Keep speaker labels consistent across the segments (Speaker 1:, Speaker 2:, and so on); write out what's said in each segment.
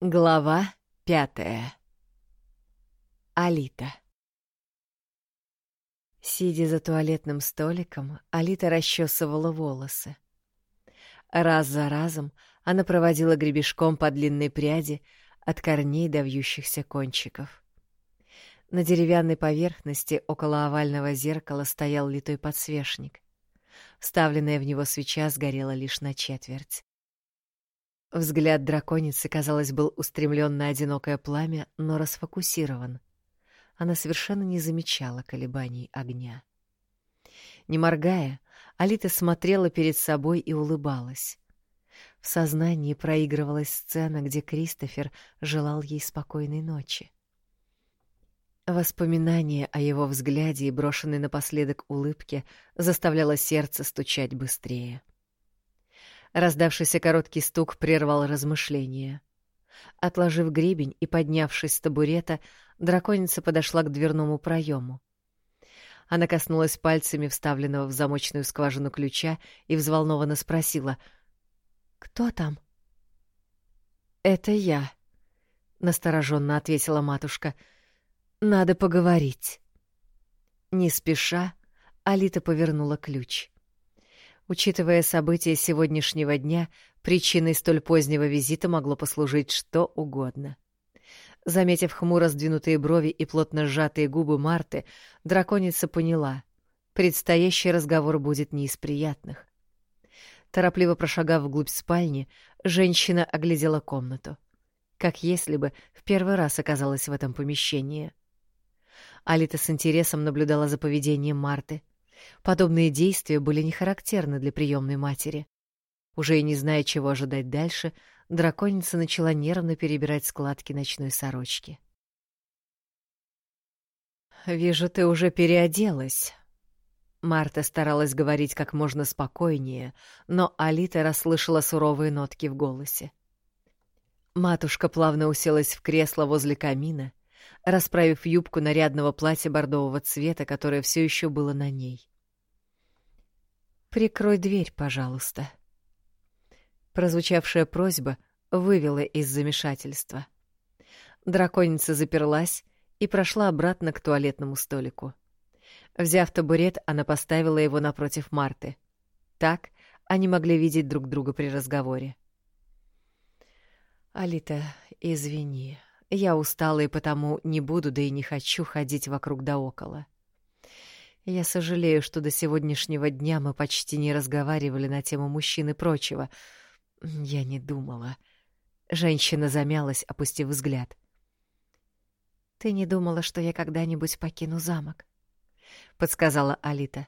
Speaker 1: Глава пятая. Алита. Сидя за туалетным столиком, Алита расчесывала волосы. Раз за разом она проводила гребешком по длинной пряди от корней до вьющихся кончиков. На деревянной поверхности около овального зеркала стоял литой подсвечник. Вставленная в него свеча сгорела лишь на четверть. Взгляд драконицы, казалось, был устремлен на одинокое пламя, но расфокусирован. Она совершенно не замечала колебаний огня. Не моргая, Алита смотрела перед собой и улыбалась. В сознании проигрывалась сцена, где Кристофер желал ей спокойной ночи. Воспоминание о его взгляде и брошенной напоследок улыбке заставляло сердце стучать быстрее. — Раздавшийся короткий стук прервал размышления. Отложив гребень и поднявшись с табурета, драконица подошла к дверному проему. Она коснулась пальцами вставленного в замочную скважину ключа и взволнованно спросила «Кто там?» «Это я», — настороженно ответила матушка. «Надо поговорить». Не спеша, Алита повернула ключ. Учитывая события сегодняшнего дня, причиной столь позднего визита могло послужить что угодно. Заметив хмуро сдвинутые брови и плотно сжатые губы Марты, драконица поняла — предстоящий разговор будет не из приятных. Торопливо прошагав вглубь спальни, женщина оглядела комнату. Как если бы в первый раз оказалась в этом помещении. Алита с интересом наблюдала за поведением Марты — Подобные действия были не характерны для приемной матери. Уже и не зная, чего ожидать дальше, драконица начала нервно перебирать складки ночной сорочки. «Вижу, ты уже переоделась». Марта старалась говорить как можно спокойнее, но Алита расслышала суровые нотки в голосе. Матушка плавно уселась в кресло возле камина, расправив юбку нарядного платья бордового цвета, которое все еще было на ней. «Прикрой дверь, пожалуйста». Прозвучавшая просьба вывела из замешательства. Драконица заперлась и прошла обратно к туалетному столику. Взяв табурет, она поставила его напротив Марты. Так они могли видеть друг друга при разговоре. «Алита, извини», я устала и потому не буду, да и не хочу ходить вокруг да около. Я сожалею, что до сегодняшнего дня мы почти не разговаривали на тему мужчин и прочего. Я не думала. Женщина замялась, опустив взгляд. «Ты не думала, что я когда-нибудь покину замок?» — подсказала Алита.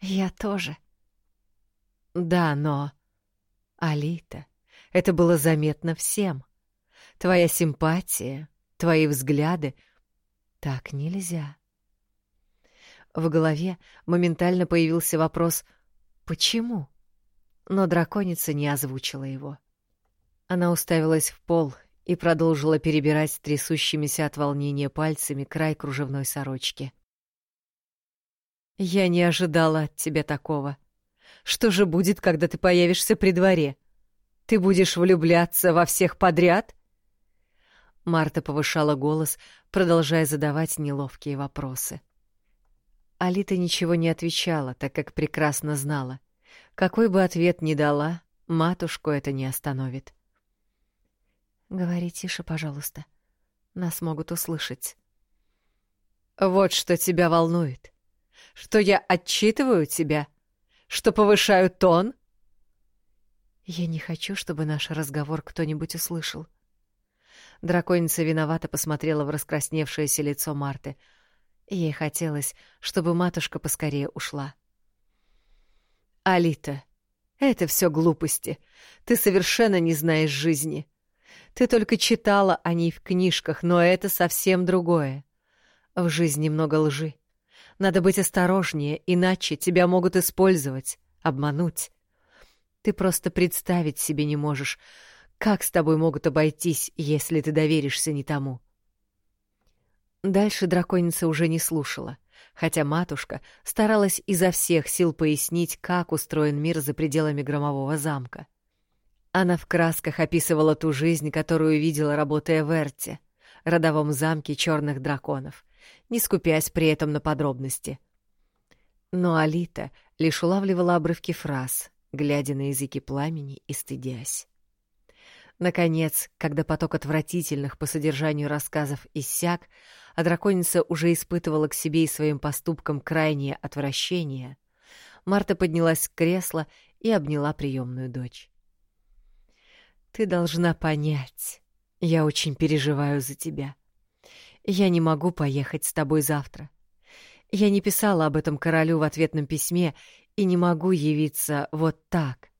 Speaker 1: «Я тоже». «Да, но...» «Алита, это было заметно всем. Твоя симпатия, твои взгляды. Так нельзя. В голове моментально появился вопрос «Почему?», но драконица не озвучила его. Она уставилась в пол и продолжила перебирать трясущимися от волнения пальцами край кружевной сорочки. «Я не ожидала от тебя такого. Что же будет, когда ты появишься при дворе? Ты будешь влюбляться во всех подряд?» Марта повышала голос, продолжая задавать неловкие вопросы. Алита ничего не отвечала, так как прекрасно знала. Какой бы ответ ни дала, матушку это не остановит. «Говори тише, пожалуйста. Нас могут услышать». «Вот что тебя волнует. Что я отчитываю тебя? Что повышаю тон?» «Я не хочу, чтобы наш разговор кто-нибудь услышал. Драконица виновато посмотрела в раскрасневшееся лицо Марты. Ей хотелось, чтобы матушка поскорее ушла. «Алита, это все глупости. Ты совершенно не знаешь жизни. Ты только читала о ней в книжках, но это совсем другое. В жизни много лжи. Надо быть осторожнее, иначе тебя могут использовать, обмануть. Ты просто представить себе не можешь, как с тобой могут обойтись, если ты доверишься не тому? Дальше драконица уже не слушала, хотя матушка старалась изо всех сил пояснить, как устроен мир за пределами громового замка. Она в красках описывала ту жизнь, которую видела, работая в Эрте, родовом замке черных драконов, не скупясь при этом на подробности. Но Алита лишь улавливала обрывки фраз, глядя на языки пламени и стыдясь. Наконец, когда поток отвратительных по содержанию рассказов иссяк, а драконица уже испытывала к себе и своим поступкам крайнее отвращение, Марта поднялась с кресла и обняла приемную дочь. «Ты должна понять, я очень переживаю за тебя. Я не могу поехать с тобой завтра. Я не писала об этом королю в ответном письме и не могу явиться вот так.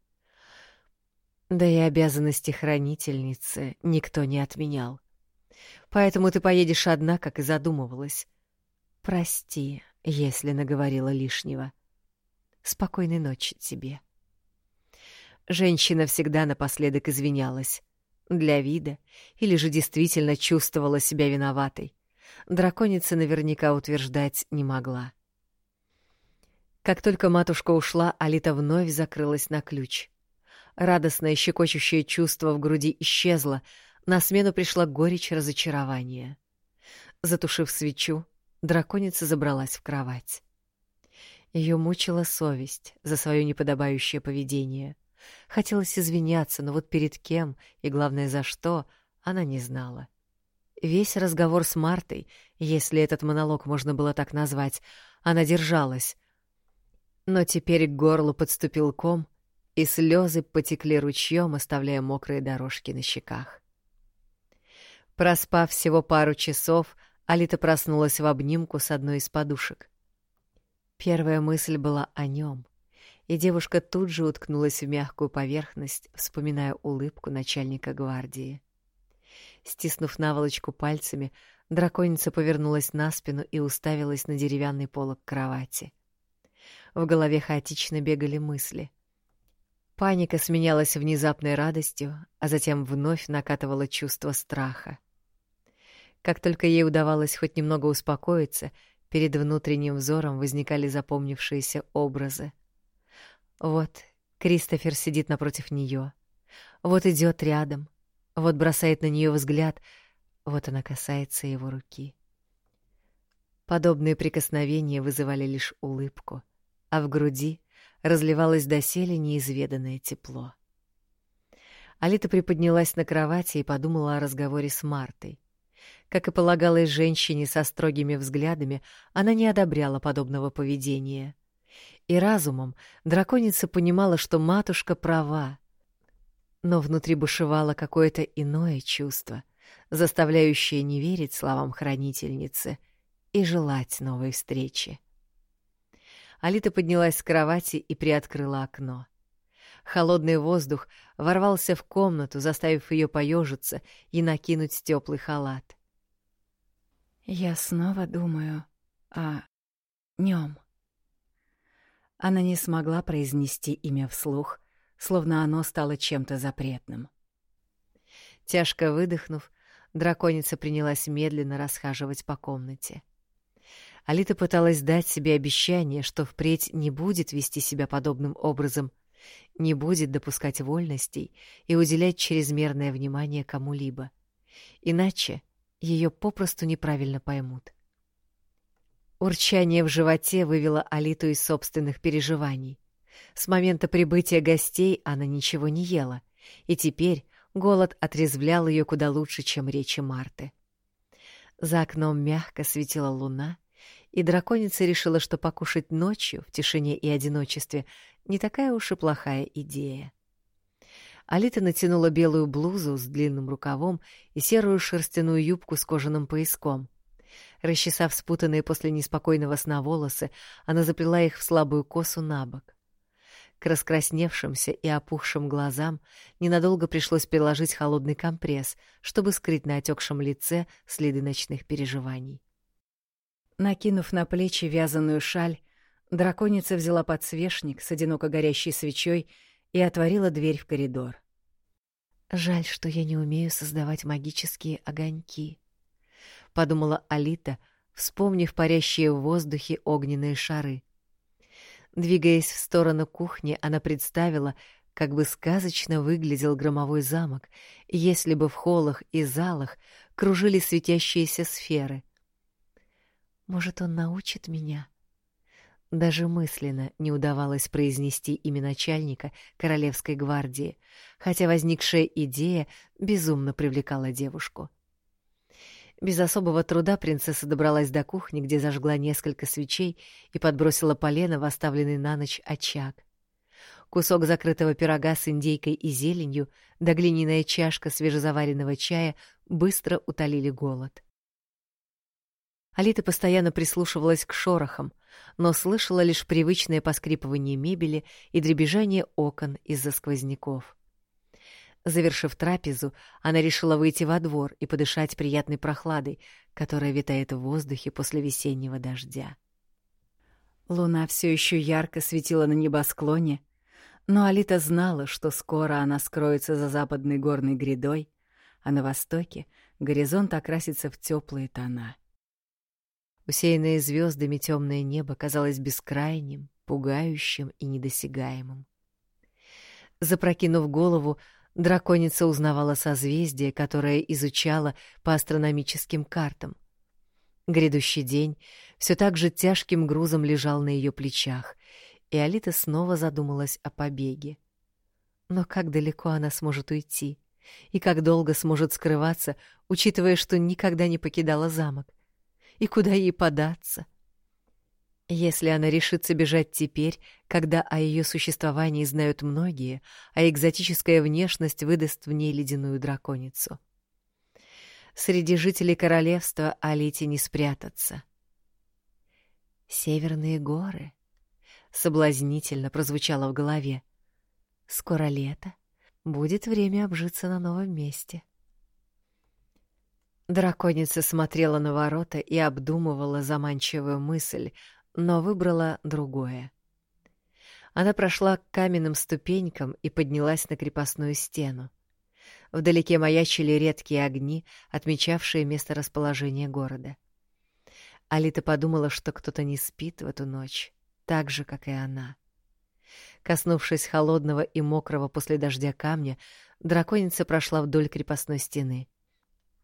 Speaker 1: Да и обязанности хранительницы никто не отменял. Поэтому ты поедешь одна, как и задумывалась. Прости, если наговорила лишнего. Спокойной ночи тебе. Женщина всегда напоследок извинялась. Для вида или же действительно чувствовала себя виноватой. Драконица наверняка утверждать не могла. Как только матушка ушла, Алита вновь закрылась на ключ. Радостное щекочущее чувство в груди исчезло, на смену пришла горечь разочарования. Затушив свечу, драконица забралась в кровать. Ее мучила совесть за свое неподобающее поведение. Хотелось извиняться, но вот перед кем и, главное, за что, она не знала. Весь разговор с Мартой, если этот монолог можно было так назвать, она держалась. Но теперь к горлу подступил ком, и слезы потекли ручьем, оставляя мокрые дорожки на щеках. Проспав всего пару часов, Алита проснулась в обнимку с одной из подушек. Первая мысль была о нем, и девушка тут же уткнулась в мягкую поверхность, вспоминая улыбку начальника гвардии. Стиснув наволочку пальцами, драконица повернулась на спину и уставилась на деревянный полог кровати. В голове хаотично бегали мысли — Паника сменялась внезапной радостью, а затем вновь накатывало чувство страха. Как только ей удавалось хоть немного успокоиться, перед внутренним взором возникали запомнившиеся образы. Вот Кристофер сидит напротив нее, вот идет рядом, вот бросает на нее взгляд, вот она касается его руки. Подобные прикосновения вызывали лишь улыбку, а в груди разливалось доселе неизведанное тепло. Алита приподнялась на кровати и подумала о разговоре с Мартой. Как и полагалось женщине со строгими взглядами, она не одобряла подобного поведения. И разумом драконица понимала, что матушка права. Но внутри бушевало какое-то иное чувство, заставляющее не верить словам хранительницы и желать новой встречи. Алита поднялась с кровати и приоткрыла окно. Холодный воздух ворвался в комнату, заставив ее поежиться и накинуть теплый халат. «Я снова думаю о нем. Она не смогла произнести имя вслух, словно оно стало чем-то запретным. Тяжко выдохнув, драконица принялась медленно расхаживать по комнате. — Алита пыталась дать себе обещание, что впредь не будет вести себя подобным образом, не будет допускать вольностей и уделять чрезмерное внимание кому-либо. Иначе ее попросту неправильно поймут. Урчание в животе вывело Алиту из собственных переживаний. С момента прибытия гостей она ничего не ела, и теперь голод отрезвлял ее куда лучше, чем речи Марты. За окном мягко светила луна, и драконица решила, что покушать ночью в тишине и одиночестве не такая уж и плохая идея. Алита натянула белую блузу с длинным рукавом и серую шерстяную юбку с кожаным пояском. Расчесав спутанные после неспокойного сна волосы, она заплела их в слабую косу на бок. К раскрасневшимся и опухшим глазам ненадолго пришлось приложить холодный компресс, чтобы скрыть на отекшем лице следы ночных переживаний. Накинув на плечи вязаную шаль, драконица взяла подсвечник с одиноко горящей свечой и отворила дверь в коридор. «Жаль, что я не умею создавать магические огоньки», — подумала Алита, вспомнив парящие в воздухе огненные шары. Двигаясь в сторону кухни, она представила, как бы сказочно выглядел громовой замок, если бы в холлах и залах кружили светящиеся сферы. Может, он научит меня? Даже мысленно не удавалось произнести имя начальника Королевской гвардии, хотя возникшая идея безумно привлекала девушку. Без особого труда принцесса добралась до кухни, где зажгла несколько свечей и подбросила полено в оставленный на ночь очаг. Кусок закрытого пирога с индейкой и зеленью да глиняная чашка свежезаваренного чая быстро утолили голод. Алита постоянно прислушивалась к шорохам, но слышала лишь привычное поскрипывание мебели и дребезжание окон из-за сквозняков. Завершив трапезу, она решила выйти во двор и подышать приятной прохладой, которая витает в воздухе после весеннего дождя. Луна все еще ярко светила на небосклоне, но Алита знала, что скоро она скроется за западной горной грядой, а на востоке горизонт окрасится в теплые тона. Усеянное звездами темное небо казалось бескрайним, пугающим и недосягаемым. Запрокинув голову, драконица узнавала созвездие, которое изучала по астрономическим картам. Грядущий день все так же тяжким грузом лежал на ее плечах, и Алита снова задумалась о побеге. Но как далеко она сможет уйти? И как долго сможет скрываться, учитывая, что никогда не покидала замок? И куда ей податься? Если она решится бежать теперь, когда о ее существовании знают многие, а экзотическая внешность выдаст в ней ледяную драконицу. Среди жителей королевства Алите не спрятаться. Северные горы — соблазнительно прозвучало в голове. Скоро лето, будет время обжиться на новом месте. Драконица смотрела на ворота и обдумывала заманчивую мысль, но выбрала другое. Она прошла к каменным ступенькам и поднялась на крепостную стену. Вдалеке маячили редкие огни, отмечавшие место расположения города. Алита подумала, что кто-то не спит в эту ночь так же, как и она. Коснувшись холодного и мокрого после дождя камня, драконица прошла вдоль крепостной стены.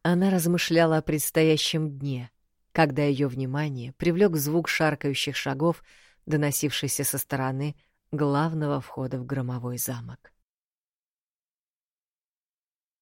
Speaker 1: Она размышляла о предстоящем дне, когда ее внимание привлек звук шаркающих шагов, доносившийся со стороны главного входа в громовой замок.